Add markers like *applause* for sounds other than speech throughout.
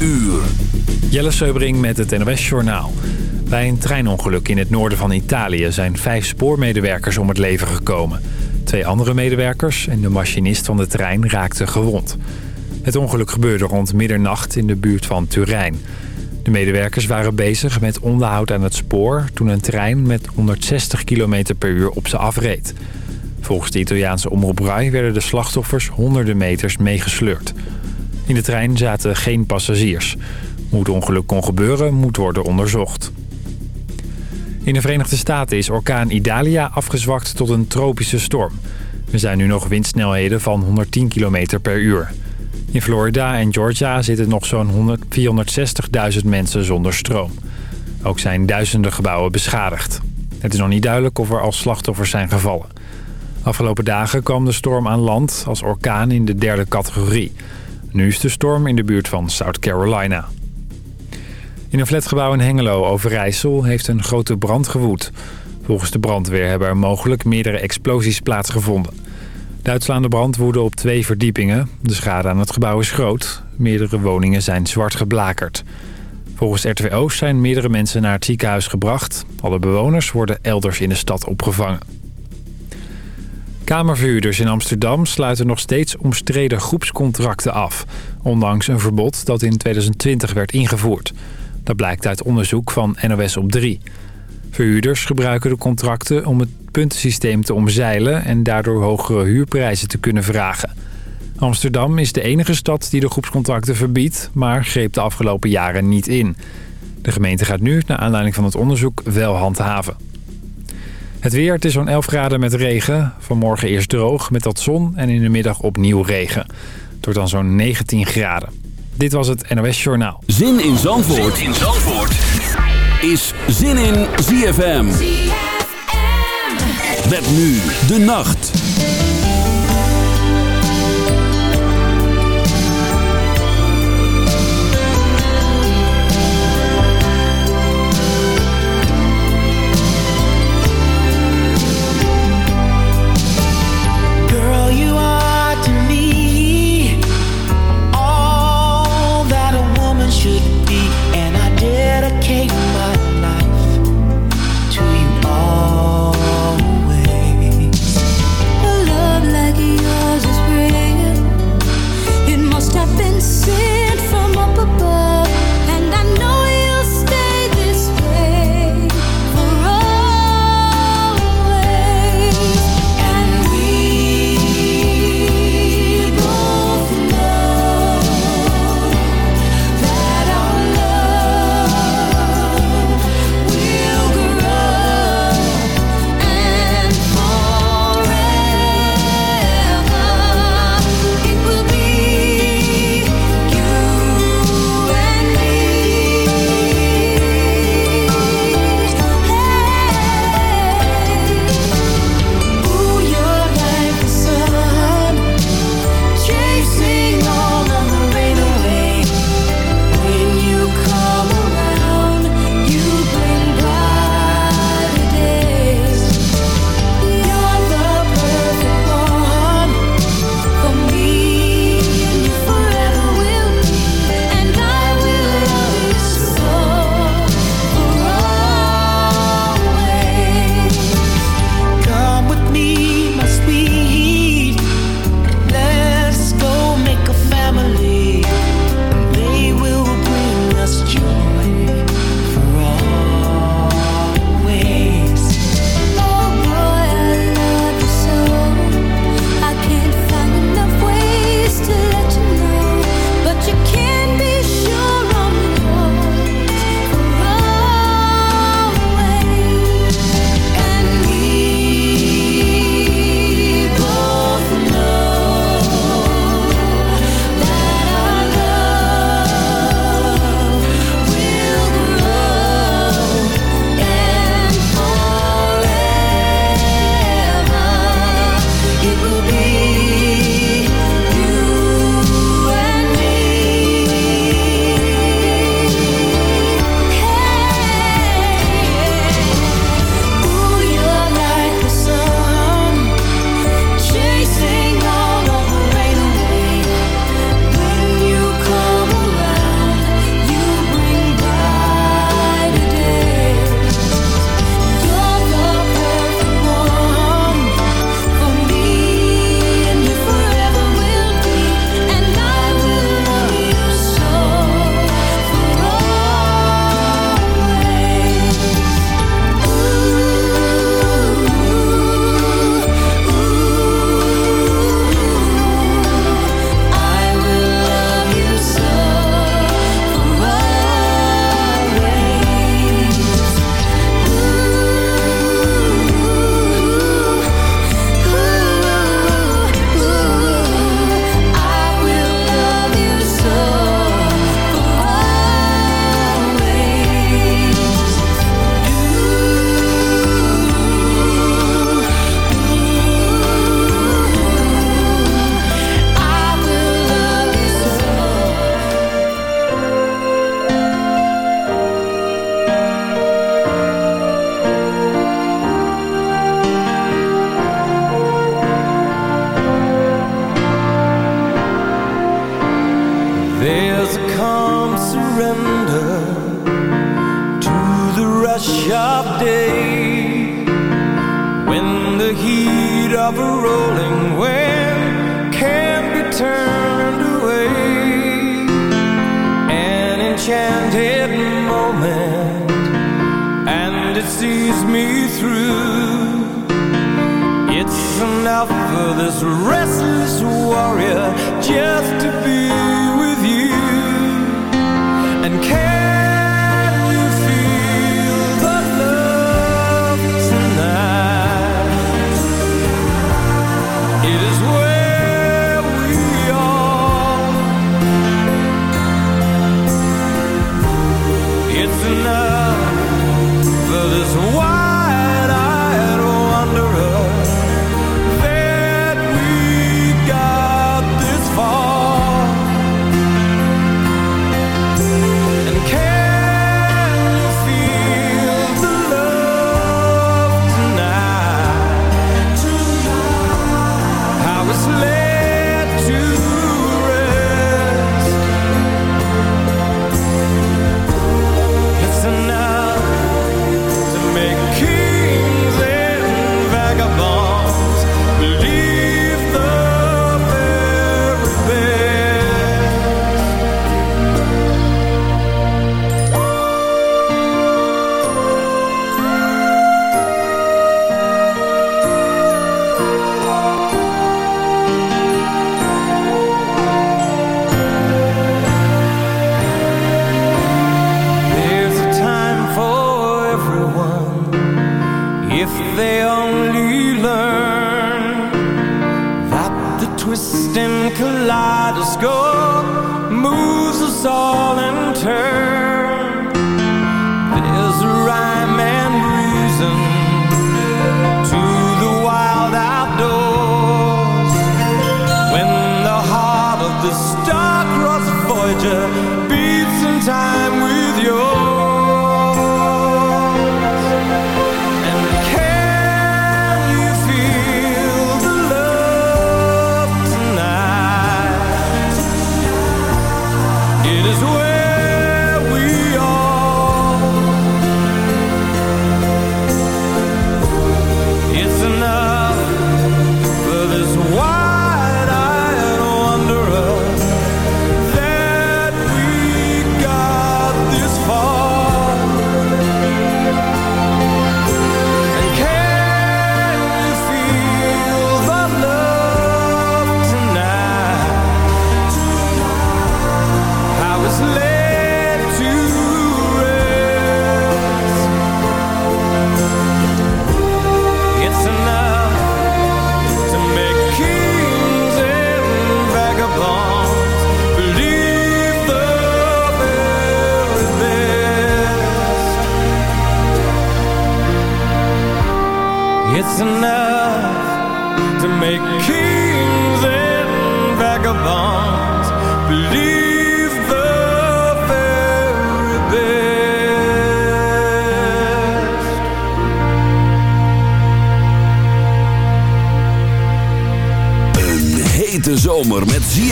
uur. Jelle Seubring met het NOS Journaal. Bij een treinongeluk in het noorden van Italië zijn vijf spoormedewerkers om het leven gekomen. Twee andere medewerkers en de machinist van de trein raakten gewond. Het ongeluk gebeurde rond middernacht in de buurt van Turijn. De medewerkers waren bezig met onderhoud aan het spoor... toen een trein met 160 km per uur op ze afreed. Volgens de Italiaanse omroep Rai werden de slachtoffers honderden meters meegesleurd. In de trein zaten geen passagiers. Hoe het ongeluk kon gebeuren moet worden onderzocht. In de Verenigde Staten is orkaan Idalia afgezwakt tot een tropische storm. Er zijn nu nog windsnelheden van 110 km per uur. In Florida en Georgia zitten nog zo'n 460.000 mensen zonder stroom. Ook zijn duizenden gebouwen beschadigd. Het is nog niet duidelijk of er al slachtoffers zijn gevallen. Afgelopen dagen kwam de storm aan land als orkaan in de derde categorie. Nu is de storm in de buurt van South Carolina. In een flatgebouw in Hengelo, Overijssel, heeft een grote brand gewoed. Volgens de brandweer hebben er mogelijk meerdere explosies plaatsgevonden. De uitslaande brand woedde op twee verdiepingen. De schade aan het gebouw is groot. Meerdere woningen zijn zwart geblakerd. Volgens RTW zijn meerdere mensen naar het ziekenhuis gebracht. Alle bewoners worden elders in de stad opgevangen. Kamerverhuurders in Amsterdam sluiten nog steeds omstreden groepscontracten af. Ondanks een verbod dat in 2020 werd ingevoerd. Dat blijkt uit onderzoek van NOS op 3. Verhuurders gebruiken de contracten om het puntensysteem te omzeilen... en daardoor hogere huurprijzen te kunnen vragen. Amsterdam is de enige stad die de groepscontracten verbiedt... maar greep de afgelopen jaren niet in. De gemeente gaat nu, naar aanleiding van het onderzoek, wel handhaven. Het weer, het is zo'n 11 graden met regen. Vanmorgen eerst droog met wat zon en in de middag opnieuw regen. Het wordt dan zo'n 19 graden. Dit was het NOS Journaal. Zin in Zandvoort, zin in Zandvoort. is Zin in ZFM. ZFM. Met nu de nacht.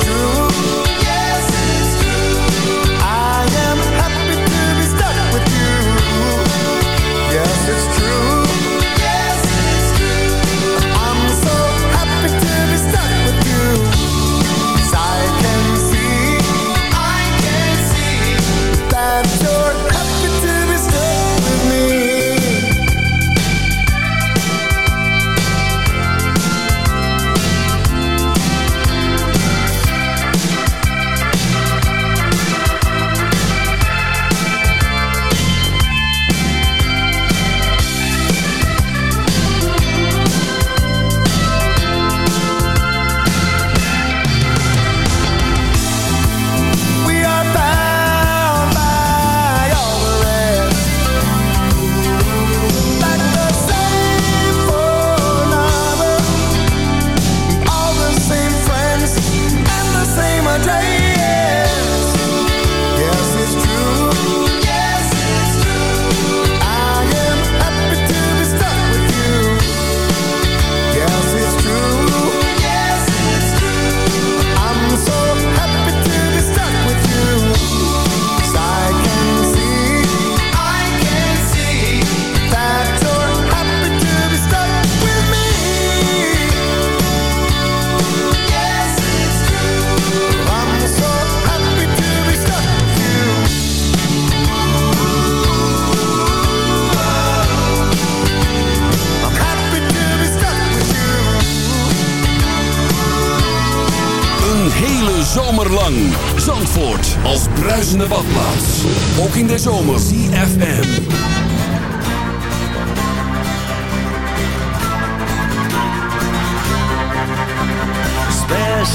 true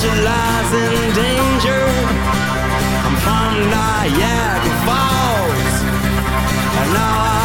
who lies in danger. I'm from Niagara Falls, and now I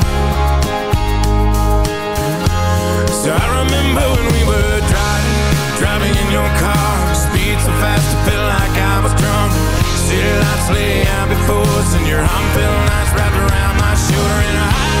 I remember when we were driving Driving in your car. Speed so fast it felt like I was drunk. City lights lay out before us And your arm felt nice wrapped around my shoulder And I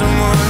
someone,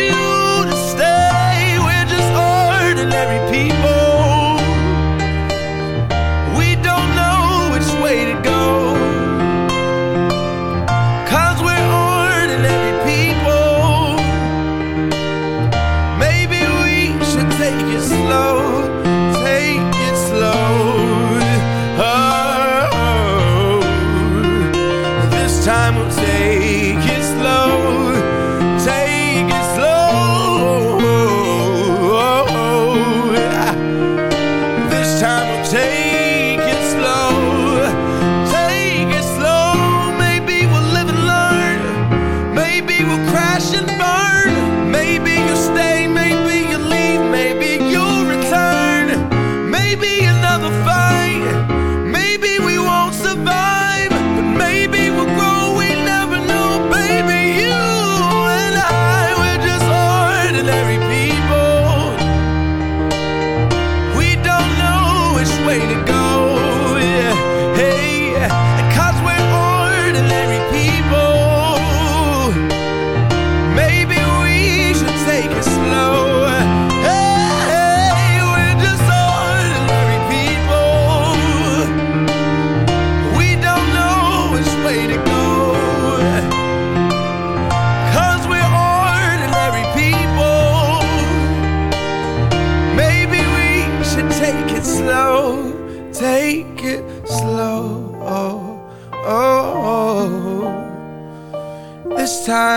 ordinary people.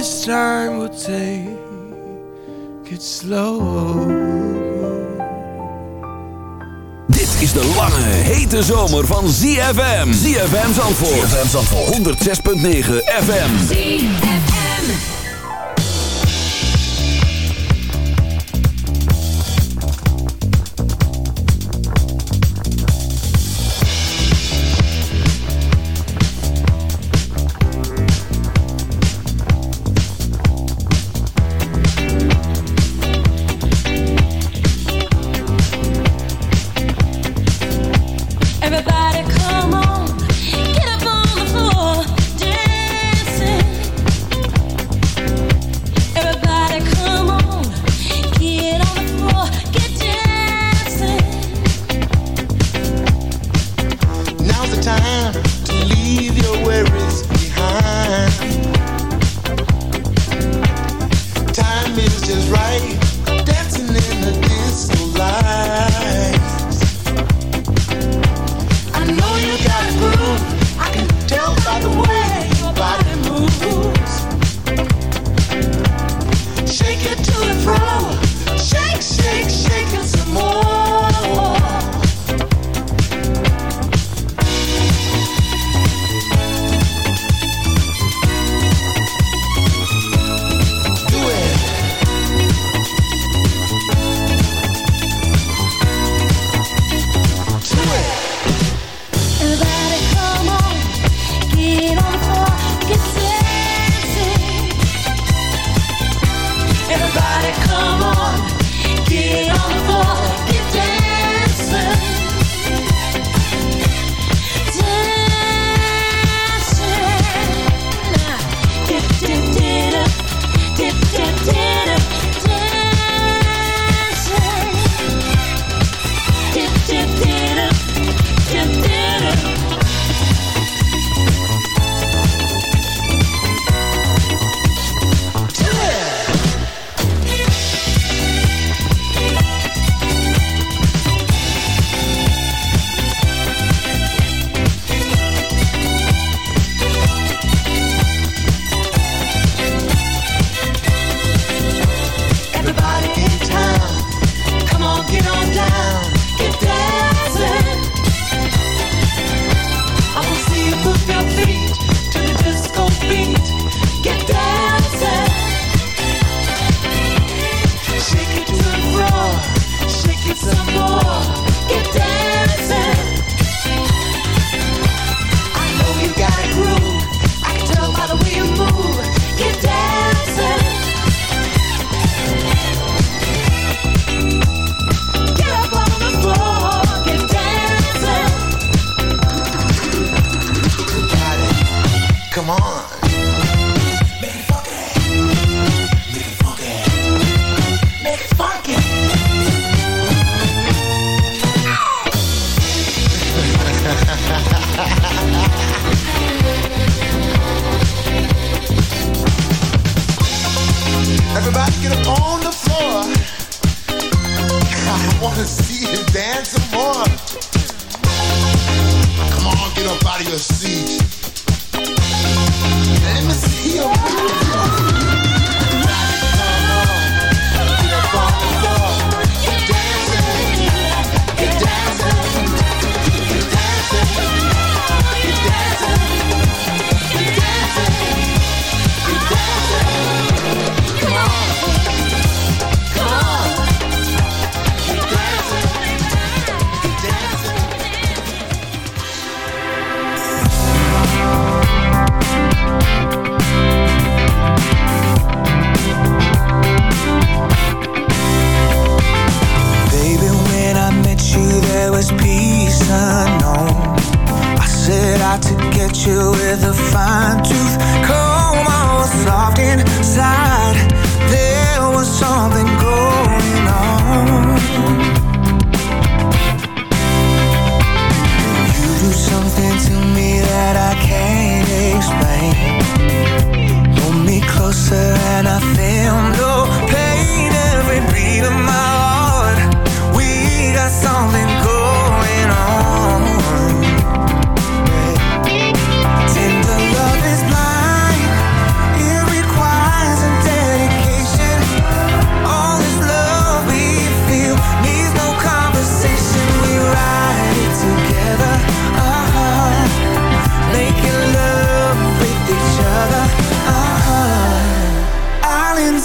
this time we'll take it slow. Dit is de lange, hete zomer van ZFM. ZFM Zandvoort. ZFM Zandvoort. 106.9 FM. Everybody ha *laughs* ha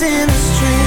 in the stream.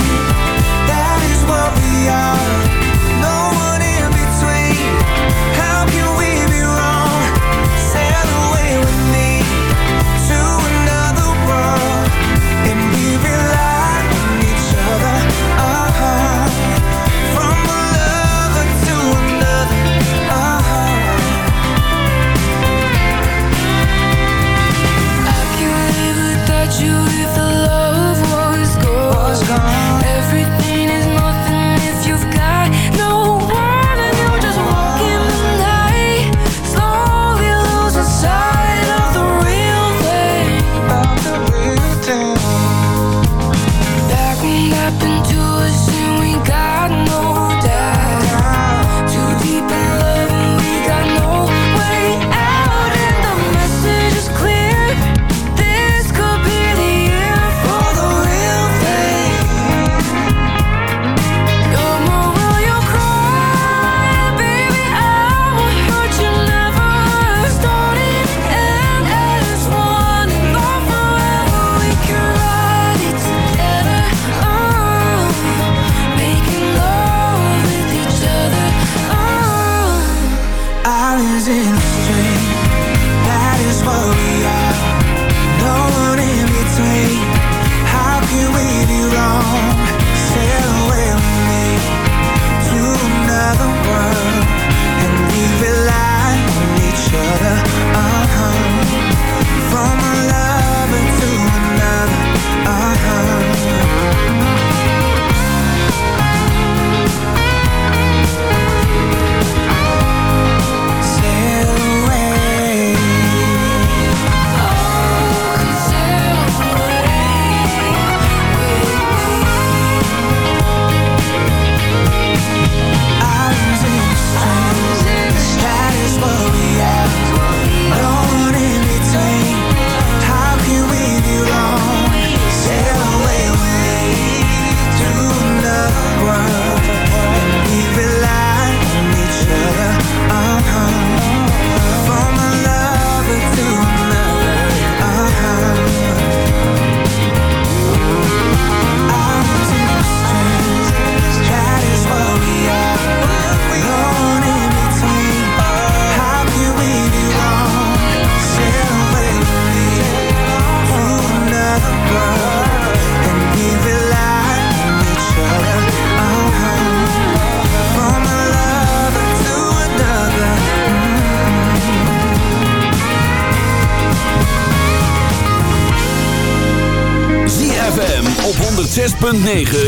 106.9